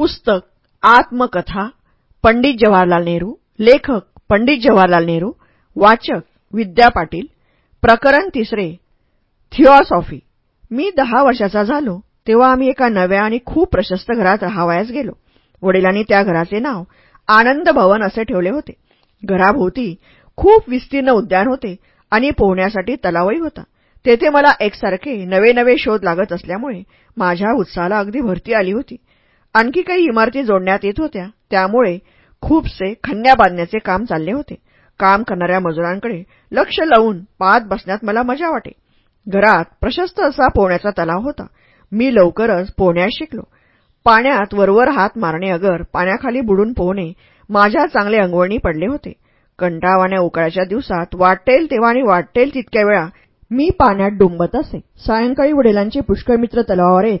पुस्तक आत्मकथा पंडित जवाहरलाल नेहरू लेखक पंडित जवाहरलाल नेहरू वाचक विद्या पाटील प्रकरण तिसरे थिओसॉफी. मी दहा वर्षाचा झालो तेव्हा आम्ही एका नव्या आणि खूप प्रशस्त घरात राहावयास गेलो. वडिलांनी त्या घराचे नाव आनंद भवन असे ठेवले होते. घराभोवती खूप विस्तीर्ण उद्यान होते आणि पोहण्यासाठी तलावही होता. तेथे मला एकसारखे नवे नवे शोध लागत असल्यामुळे माझ्या उत्साहाला अगदी भरती आली होती. आणखी काही इमारती जोडण्यात येत होत्या. त्यामुळे खूपसे खंड्या बांधण्याचे काम चालले होते. काम करणाऱ्या मजुरांकडे लक्ष लावून पाहत बसण्यात मला मजा वाटे. घरात प्रशस्त असा पोहण्याचा तलाव होता. मी लवकरच पोहण्यास शिकलो. पाण्यात वरवर हात मारणे अगर पाण्याखाली बुडून पोहणे माझ्या चांगले अंगवळणी पडले होते. कंटाळवाण्या उकाळ्याच्या दिवसात वाटेल तेव्हा आणि वाटेल तितक्या वेळा मी पाण्यात डुंबत असे. सायंकाळी वडिलांचे पुष्कळ मित्र तलावावर येत.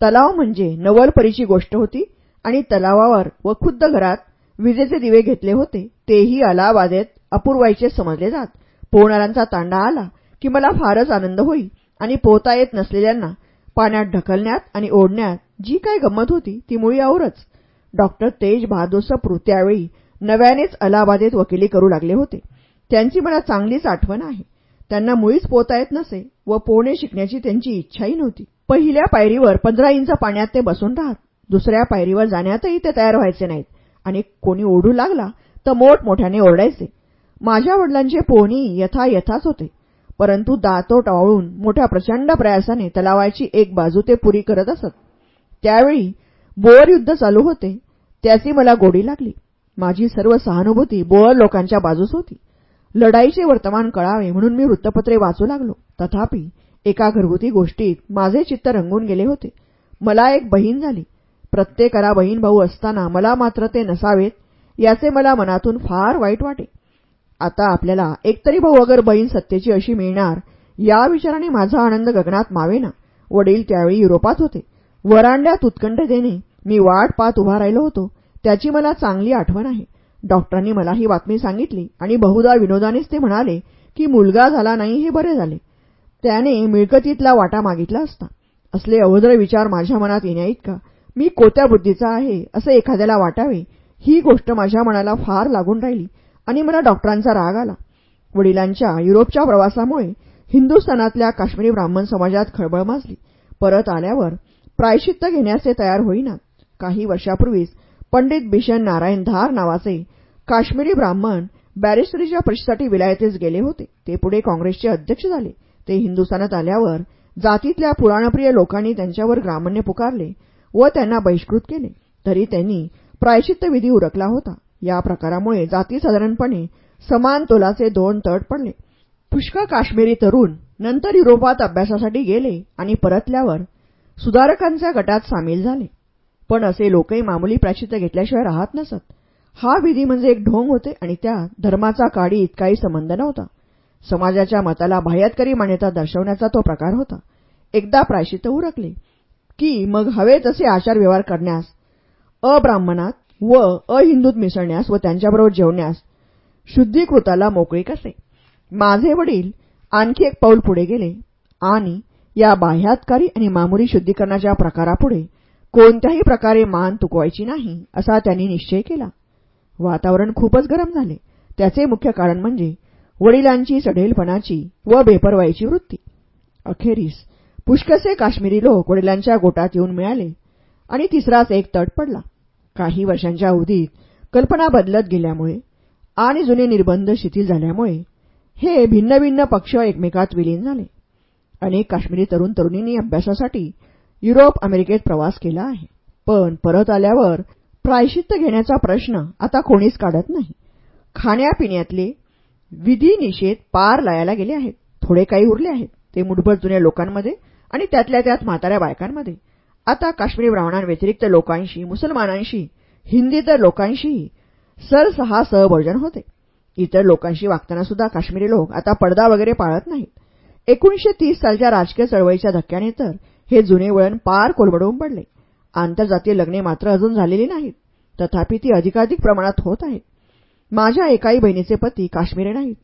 तलाव म्हणजे नवलपरीची गोष्ट होती आणि तलावावर व खुद्द घरात विजेचे दिवे घेतले होते तेही अलाहाबादेत अपूर्वाईचे समजले जात. पोहणाऱ्यांचा तांडा आला की मला फारच आनंद होई आणि पोहता येत नसलेल्यांना पाण्यात ढकलण्यात आणि ओढण्यात जी काय गंमत होती ती मुळी आवरच. डॉक्टर तेज बहादूर सप्रू त्यावेळी नव्यानेच अलाहाबादेत वकिली करू लागले होते. त्यांची मला चांगलीच आठवण आहे. त्यांना मुळीच पोहता येत नसे व पोहणे शिकण्याची त्यांची इच्छाही नव्हती. पहिल्या पायरीवर पंधरा इंच पाण्यात ते बसून राहत. दुसऱ्या पायरीवर जाण्यातही ते तयार व्हायचे नाहीत. आणि कोणी ओढू लागला तर मोठमोठ्याने ओरडायचे. माझ्या वडिलांचे पोहणी यथायथाच होते. परंतु दातो टाळून मोठ्या प्रचंड प्रयासाने तलावाची एक बाजू ते पुरी करत असत. त्यावेळी बोअर युद्ध चालू होते. त्याची मला गोडी लागली. माझी सर्व सहानुभूती बोअर लोकांच्या बाजूस होती. लढाईचे वर्तमान कळावे म्हणून मी वृत्तपत्रे वाचू लागलो. तथापि एका घरगुती गोष्टीत माझे चित्त रंगून गेले होते. मला एक बहीण झाली. प्रत्येकाला बहीण भाऊ असताना मला मात्र ते नसावेत याचे मला मनातून फार वाईट वाटे. आता आपल्याला एकतरी भाऊ अगर बहीण सत्तेची अशी मिळणार या विचाराने माझा आनंद गगनात मावेना. वडील त्यावेळी युरोपात होते. वरांड्यात उत्कंठतेने मी वाट पात उभा राहिलो होतो. त्याची मला चांगली आठवण आहे. डॉक्टरांनी मला ही बातमी सांगितली आणि बहुधा विनोदानेच ते म्हणाले की मुलगा झाला नाही हे बरे झाले. त्याने मिळकतीतला वाटा मागितला असता. असले अवद्र विचार माझ्या मनात येण्याइतका मी कोत्या बुद्धीचा आहे असे एखाद्याला वाटावे ही गोष्ट माझ्या मनाला फार लागून राहिली आणि मला डॉक्टरांचा राग आला. वडिलांच्या युरोपच्या प्रवासामुळे हिंदुस्थानातल्या काश्मीरी ब्राह्मण समाजात खळबळ माजली. परत आल्यावर प्रायश्चित्त घेण्यास ते तयार होईनात काही वर्षापूर्वीच पंडित बिशन नारायण धार नावाचे काश्मीरी ब्राह्मण बॅरिस्टरीच्या परीक्षेसाठी विलायतेस गेले होते. ते पुढे काँग्रेसचे अध्यक्ष झाले. ते हिंदुस्थानात आल्यावर जातीतल्या पुराणप्रिय लोकांनी त्यांच्यावर ग्रामण्य पुकारले व त्यांना बहिष्कृत केले. तरी त्यांनी प्रायश्चित्त विधी उरकला होता. या प्रकारामुळे जाती साधारणपणे समान तोलाचे दोन तट पडले. पुष्कळ काश्मीरी तरुण नंतर युरोपात अभ्यासासाठी गेले आणि परतल्यावर सुधारकांच्या गटात सामील झाले. पण असे लोकही मामुली प्रायश्चित्त घेतल्याशिवाय राहत नसत. हा विधी म्हणजे एक ढोंग होते आणि त्या धर्माचा काडी इतकाही संबंध नव्हता. समाजाच्या मताला बाह्यातकरी मान्यता दर्शवण्याचा तो प्रकार होता. एकदा प्रायशित उरकले की मग हवे तसे आचार व्यवहार करण्यास अब्राह्मणात व अहिंदूत मिसळण्यास व त्यांच्याबरोबर जेवण्यास शुद्धीकृताला मोकळीक असे माझे वडील आणखी एक पाऊल पुढे गेले आणि या बाह्यातकारी आणि मामुरी शुद्धीकरणाच्या प्रकारापुढे कोणत्याही प्रकारे मान तुकवायची नाही असा त्यांनी निश्चय केला. वातावरण खूपच गरम झाले. त्याचे मुख्य कारण म्हणजे वडिलांची सढेलपणाची व बेपरवाईची वृत्ती. अखेरीस पुष्कसे काश्मीरी लोक वडिलांच्या गोटात येऊन मिळाले आणि तिसराच एक तट पडला. काही वर्षांच्या अवधीत कल्पना बदलत गेल्यामुळे आणि जुने निर्बंध शिथिल झाल्यामुळे हे भिन्न भिन्न पक्ष एकमेकात विलीन झाले. अनेक काश्मीरी तरुण तरुणींनी अभ्यासासाठी युरोप अमेरिकेत प्रवास केला आहे. पण परत आल्यावर प्रायश्चित्त घेण्याचा प्रश्न आता कोणीच काढत नाही. खाण्यापिण्यातले विधी निषेध पार लायाला गेले आहेत. थोडे काही उरले आहेत. ते मुठभर जुन्या लोकांमध्ये आणि त्यातल्या त्यात म्हाताऱ्या बायकांमध्ये. आता काश्मीरी ब्राह्मणांव्यतिरिक्त लोकांशी मुसलमानांशी हिंदीतर लोकांशीही सरसहा सहभोजन होते. इतर लोकांशी वागताना सुद्धा काश्मीरी लोक आता पडदा वगैरे पाळत नाहीत. एकोणीशे तीस सालच्या राजकीय चळवळीच्या धक्क्याने तर हे जुने वळण पार कोलबडवून पडले. आंतरजातीय लग्ने मात्र अजून झालेली नाहीत. तथापि ती अधिकाधिक प्रमाणात होत आहेत. माझ्या एकाही बहिणीचे पती काश्मीरी नाहीत.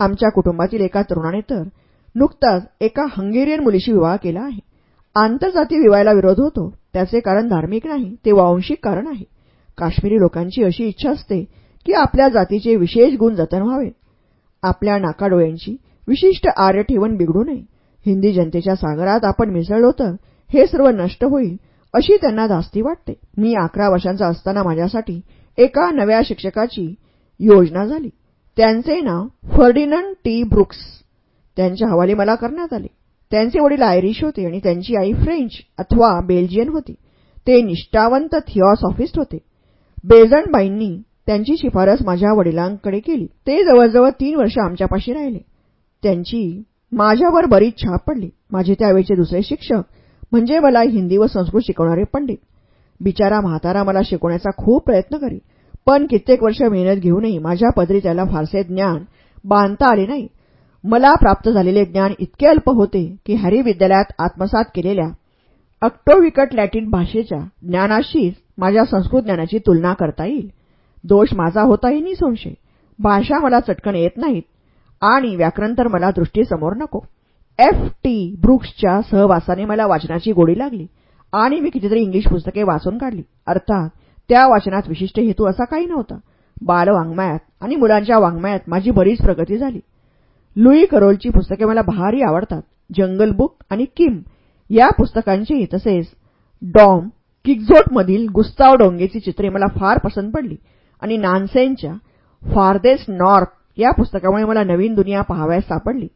आमच्या कुटुंबातील एका तरुणाने तर नुकताच एका हंगेरियन मुलीशी विवाह केला आहे. आंतरजातीय विवाहाला विरोध होतो त्याचे कारण धार्मिक नाही ते वांशिक कारण आहे. काश्मीरी लोकांची अशी इच्छा असते की आपल्या जातीचे विशेष गुण जतन व्हावे आपल्या नाकाडोळ्यांची विशिष्ट आर्य ठेवण बिघडू नये. हिंदी जनतेच्या सागरात आपण मिसळलो तर हे सर्व नष्ट होईल अशी त्यांना धास्ती वाटते. मी अकरा वर्षांचा असताना माझ्यासाठी एका नव्या शिक्षकाची योजना झाली. त्यांचे नाव फर्डिनंड टी. ब्रुक्स. त्यांच्या हवाली मला करण्यात आले. त्यांचे वडील आयरिश होते आणि त्यांची आई फ्रेंच अथवा बेल्जियन होती. ते निष्ठावंत थिऑसॉफिस्ट होते. बेझंडबाईंनी त्यांची शिफारस माझ्या वडिलांकडे केली. ते जवळजवळ तीन वर्ष आमच्यापाशी राहिले. त्यांची माझ्यावर बरीच छाप पडली. माझे त्यावेळचे दुसरे शिक्षक म्हणजे मला हिंदी व संस्कृत शिकवणारे पंडित. बिचारा म्हातारा मला शिकवण्याचा खूप प्रयत्न करी पण कित्येक वर्ष मेहनत घेऊनही माझ्या पदरी त्याला फारसे ज्ञान बांधता आले नाही. मला प्राप्त झालेले ज्ञान इतके अल्प होते की हॅरी विद्यालयात आत्मसात केलेल्या अक्टोविकट लॅटिन भाषेच्या ज्ञानाशीच माझ्या संस्कृत ज्ञानाची तुलना करता येईल. दोष माझा होताही निसंशय भाषा मला चटकन येत नाहीत आणि व्याकरण तर मला दृष्टीसमोर नको. एफ टी ब्रुक्सच्या सहवासाने मला वाचनाची गोडी लागली. आणि मी कितीतरी इंग्लिश पुस्तके वाचून काढली. अर्थात त्या वाचनात विशिष्ट हेतू असा काही नव्हता. बालवाङ्मयात आणि मुलांच्या वाङ्मयात माझी बरीच प्रगती झाली. लुई करोलची पुस्तके मला भारी आवडतात. जंगल बुक आणि किम या पुस्तकांची तसेच डॉम किकझोटमधील गुस्ताव डोंगेची चित्रे मला फार पसंत पडली. आणि नानसेनच्या फारदेस नॉर्थ या पुस्तकामुळे मला नवीन दुनिया पहाव्यास सापडली.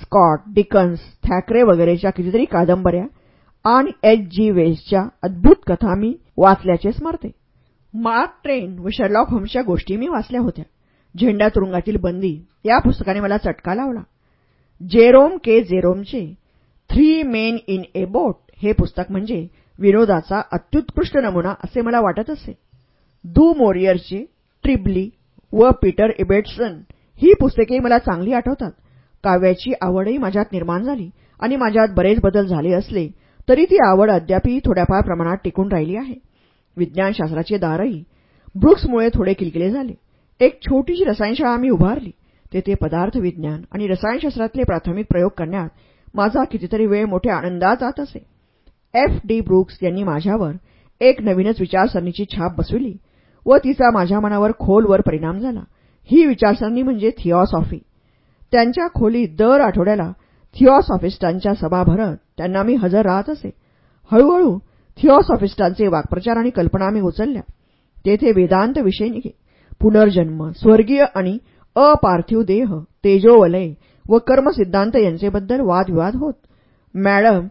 स्कॉट डिकन्स थॅकरे वगैरेच्या कितीतरी कादंबऱ्या आणि एच. जी. वेल्सच्या अद्भुत कथा मी वाचल्याचे स्मरते. मार्क ट्रेन व शर्लॉक होम्सच्या गोष्टी मी वाचल्या होत्या. झेंडा तुरुंगातील बंदी या पुस्तकाने मला चटका लावला. Jerome K जेरोमचे three men in a boat हे पुस्तक म्हणजे विनोदाचा अत्युत्कृष्ट नमुना असे मला वाटत असे. दू मोरियरचे ट्रिबली व पीटर इबेटसन ही पुस्तके मला चांगली आठवतात. काव्याची आवडही माझ्यात निर्माण झाली आणि माझ्यात बरेच बदल झाले असले तरी ती आवड अद्यापही थोड्याफार प्रमाणात टिकून राहिली आहे. विज्ञानशास्त्राचे दारही ब्रुक्समुळे थोडे किलकिले झाले. एक छोटीशी रसायनशाळा आम्ही उभारली. तेथे पदार्थ विज्ञान आणि रसायनशास्त्रातले प्राथमिक प्रयोग करण्यात माझा कितीतरी वेळ मोठ्या आनंदात जात असे. एफ. डी. ब्रुक्स यांनी माझ्यावर एक नवीनच विचारसरणीची छाप बसविली व तिचा माझ्या मनावर खोलवर परिणाम झाला. ही विचारसरणी म्हणजे थिऑसॉफी त्यांच्या खोलीत दर आठवड्याला थिओसॉफिस्टांच्या सभा भरत त्यांना मी हजर राहत असे. हळूहळू थिओसॉफिस्टांचे वाक्प्रचार आणि कल्पना मी उचलल्या. तेथे वेदांत विषय निघे. पुनर्जन्म स्वर्गीय आणि अपार्थिव देह तेजोवलय व कर्मसिद्धांत यांचेबद्दल वादविवाद होत. मॅडम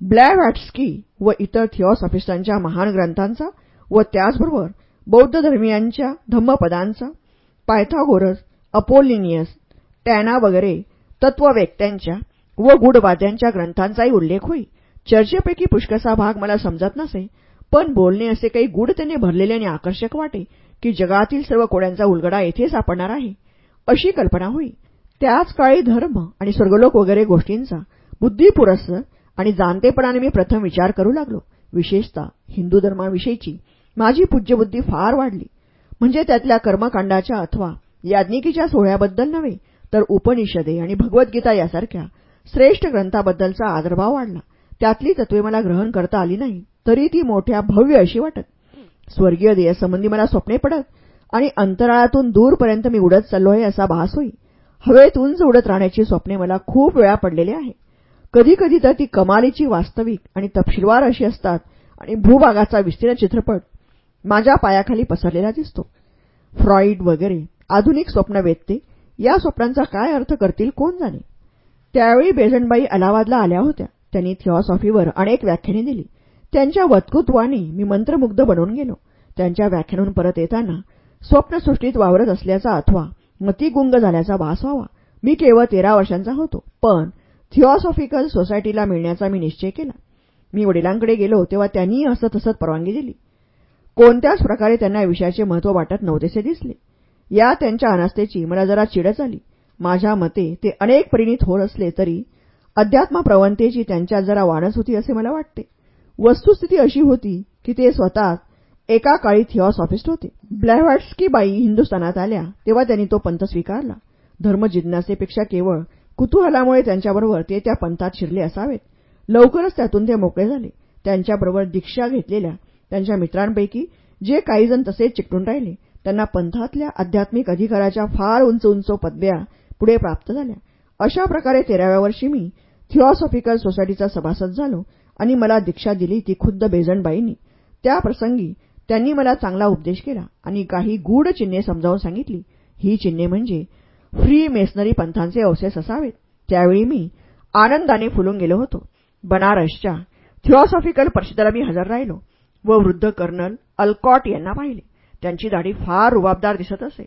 ब्लॅवॅट्स्की व इतर थिओसॉफिस्टांच्या महान ग्रंथांचा व त्याचबरोबर बौद्ध धर्मियांच्या धम्मपदांचा पायथागोरस अपोलिनियस टॅना वगैरे तत्ववेत्यांच्या व गूढवाद्यांच्या ग्रंथांचाही उल्लेख होई. चर्चेपैकी पुष्कसा भाग मला समजत नसे पण बोलणे असे काही गूढतेने भरलेले आणि आकर्षक वाटे की जगातील सर्व कोड्यांचा उलगडा येथे सापडणार आहे अशी कल्पना होई. त्याच काळी धर्म आणि स्वर्गलोक वगैरे गोष्टींचा बुद्धिपुरस्सर आणि जाणतेपणाने मी प्रथम विचार करू लागलो. विशेषतः हिंदू धर्माविषयीची माझी पूज्यबुद्धी फार वाढली. म्हणजे त्यातल्या कर्मकांडाच्या अथवा याज्ञिकीच्या सोहळ्याबद्दल नव्हे तर उपनिषदे आणि भगवद्गीता यासारख्या श्रेष्ठ ग्रंथाबद्दलचा आदरभाव वाढला. त्यातली तत्वे मला ग्रहण करता आली नाही तरी ती मोठ्या भव्य अशी वाटत. स्वर्गीय देयसंबंधी मला स्वप्ने पडत आणि अंतराळातून दूरपर्यंत मी उडत चाललो आहे असा भास होई. हवेत उंच उडत राहण्याची स्वप्ने मला खूप वेळा पडलेली आहे. कधीकधी तर ती कमालीची वास्तविक आणि तपशीलवार अशी असतात आणि भूभागाचा विस्तीर्ण चित्रपट माझ्या पायाखाली पसरलेला दिसतो. फ्रॉईड वगैरे आधुनिक स्वप्नवेत्ते या स्वप्नांचा काय अर्थ करतील कोण जाणे? त्यावेळी बेझंडबाई अलाहाबादला आल्या होत्या. त्यांनी थिऑसॉफीवर अनेक व्याख्याने दिली. त्यांच्या वक्तृत्वाने मी मंत्रमुग्ध बनवून गेलो. त्यांच्या व्याख्यानून परत येताना स्वप्नसृष्टीत वावरत असल्याचा अथवा मतिगुंग झाल्याचा भास व्हावा. मी केवळ तेरा वर्षांचा होतो पण थिऑसॉफिकल सोसायटीला मिळण्याचा मी निश्चय केला. मी वडिलांकडे गेलो तेव्हा त्यांनीही हसत हसत परवानगी दिली. कोणत्याच प्रकारे त्यांना विषयाचे महत्त्व वाटत नव्हतेसे दिसले. या त्यांच्या अनास्थेची मला जरा चिडच आली माझ्या मते ते अनेक परिणित होत असले तरी अध्यात्मप्रवणतेची त्यांच्यात जरा वाढच होती असे मला वाटते. वस्तुस्थिती अशी होती की ते स्वतः एका काळी थिऑसॉफिस्ट होते. ब्लॅव्हॅट्स्की बाई हिंदुस्थानात आल्या तेव्हा त्यांनी तो पंथ स्वीकारला. धर्मजिज्ञासेपेक्षा केवळ कुतूहलामुळे त्यांच्याबरोबर ते त्या पंथात शिरले असावेत. लवकरच त्यातून ते मोकळे झाले. त्यांच्याबरोबर दीक्षा घेतलेल्या त्यांच्या मित्रांपैकी जे काहीजण तसेच चिकटून राहिले. त्यांना पंथातल्या आध्यात्मिक अधिकाराच्या फार उंच उंच पदव्या पुढे प्राप्त झाल्या. अशा प्रकारे तेराव्या वर्षी मी थिऑसॉफिकल सोसायटीचा सभासद झालो आणि मला दीक्षा दिली ती खुद्द बेजणबाईंनी. त्या प्रसंगी त्यांनी मला चांगला उपदेश केला आणि काही गूढ चिन्हे समजावून सांगितली. ही चिन्हे म्हणजे फ्री मेसनरी पंथांचे अवशेष असावेत. त्यावेळी मी आनंदाने फुलून गेलो होतो. बनारसच्या थिऑसॉफिकल परिषदेला मी हजर राहिलो व वृद्ध कर्नल अल्कॉट यांना पाहिले. त्यांची दाढी फार रुबाबदार दिसत असे.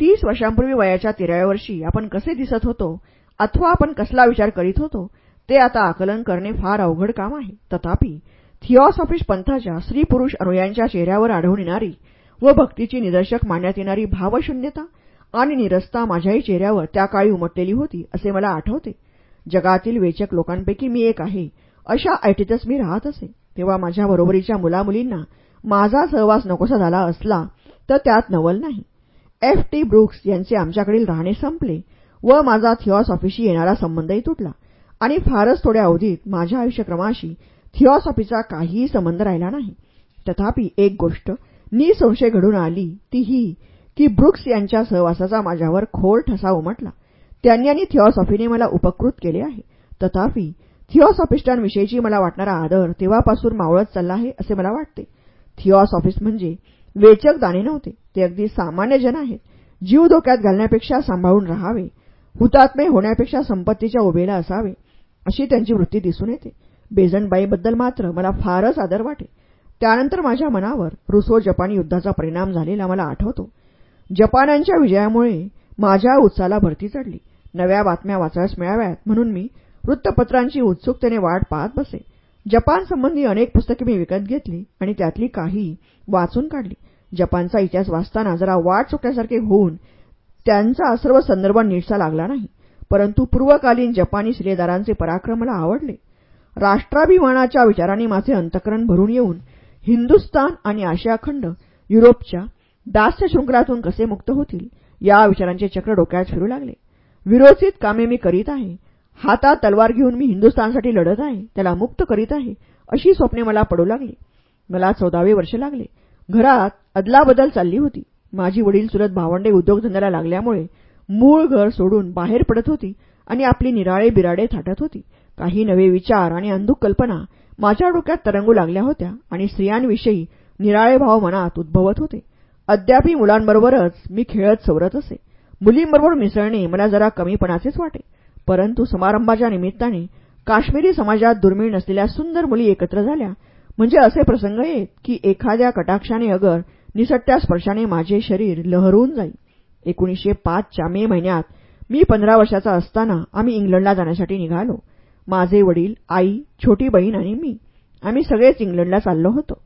तीस वर्षांपूर्वी वयाच्या तेराव्या वर्षी आपण कसे दिसत होतो अथवा आपण कसला विचार करीत होतो ते आता आकलन करणे फार अवघड काम आहे. तथापि थिऑसॉफिस पंथाच्या स्त्री पुरुष अनुयांच्या चेहऱ्यावर आढळून येणारी व भक्तीची निदर्शक मानण्यात येणारी भावशून्यता आणि निरस्ता माझ्याही चेहऱ्यावर त्या काळी उमटलेली होती असे मला आठवते. जगातील वेचक लोकांपैकी मी एक आहे अशा ऐटीतच मी राहत असे. तेव्हा माझ्या बरोबरीच्या मुलामुलींना माझा सहवास नकोसा झाला असला तर त्यात नवल नाही. एफ. टी. ब्रुक्स यांचे आमच्याकडील राहणे संपले व माझा थिऑसॉफीशी येणारा संबंधही तुटला. आणि फारच थोड्या अवधीत माझ्या आयुष्यक्रमाशी थिऑसॉफीचा काहीही संबंध राहिला नाही. तथापि एक गोष्ट निसंशय घडून आली ती ही की ब्रुक्स यांच्या सहवासाचा माझ्यावर खोल ठसा उमटला. त्यांनी आणि थिऑसॉफीने मला उपकृत केले आहे. तथापि थिऑसॉफिस्टांविषयीची मला वाटणारा आदर तेव्हापासून मावळत चालला आहे असे मला वाटते. थिऑसॉफिस म्हणजे वेचक दाणे नव्हते. ते अगदी सामान्य जन आहेत. जीव धोक्यात घालण्यापेक्षा सांभाळून राहावे. हुतात्मे होण्यापेक्षा संपत्तीच्या उभेला असावे अशी त्यांची वृत्ती दिसून येते. बेझंटबाईबद्दल मात्र मला फारच आदर वाटे. त्यानंतर माझ्या मनावर रुसो जपानी युद्धाचा परिणाम झालेला मला आठवतो. जपान्यांच्या विजयामुळे माझ्या उत्साहाला भरती चढली. नव्या बातम्या वाचाव्यास मिळाव्यात म्हणून मी वृत्तपत्रांची उत्सुकतेने वाट पाहत बसे. जपानसंबंधी अनेक पुस्तके मी विकत घेतली आणि त्यातली काही वाचून काढली. जपानचा इतिहास वाचताना जरा वाट चुकल्यासारखे होऊन त्यांचा सर्व संदर्भ नीटसा लागला नाही. परंतु पूर्वकालीन जपानी शिलेदारांचे पराक्रम मला आवडले. राष्ट्राभिमानाच्या विचारांनी माझे अंतकरण भरून येऊन हिंदुस्तान आणि आशिया खंड युरोपच्या दास्य शृंखलातून कसे मुक्त होतील या विचारांचे चक्र डोक्यात फिरू लागले. विरोचित कामे मी करीत आहे. हातात तलवार घेऊन मी हिंदुस्थानसाठी लढत आहे त्याला मुक्त करीत आहे अशी स्वप्ने मला पडू लागली. मला चौदावे वर्ष लागले. घरात अदलाबदल चालली होती. माझी वडील चुलत भावंडे उद्योगधंद्याला लागल्यामुळे मूळ घर सोडून बाहेर पडत होती आणि आपली निराळे बिराडे थाटत होती. काही नवे विचार आणि अंधुक कल्पना माझ्या डोक्यात तरंगू लागल्या होत्या आणि स्त्रियांविषयी निराळे भाव मनात उद्भवत होते. अद्यापही मुलांबरोबरच मी खेळत सवरत असे. मुलींबरोबर मिसळणे मला जरा कमीपणाचेच वाटे. परंतु समारंभाच्या निमित्ताने काश्मीरी समाजात दुर्मिळ नसलेल्या सुंदर मुली एकत्र झाल्या. म्हणजे असे प्रसंग येत की एखाद्या कटाक्षाने अगर निसट्ट्या स्पर्शाने माझे शरीर लहरून जाई. एकोणीसशे पाचच्या मे महिन्यात मी पंधरा वर्षाचा असताना आम्ही इंग्लंडला जाण्यासाठी निघालो. माझे वडील आई छोटी बहीण आणि मी. आम्ही सगळेच इंग्लंडला चाललो होतो.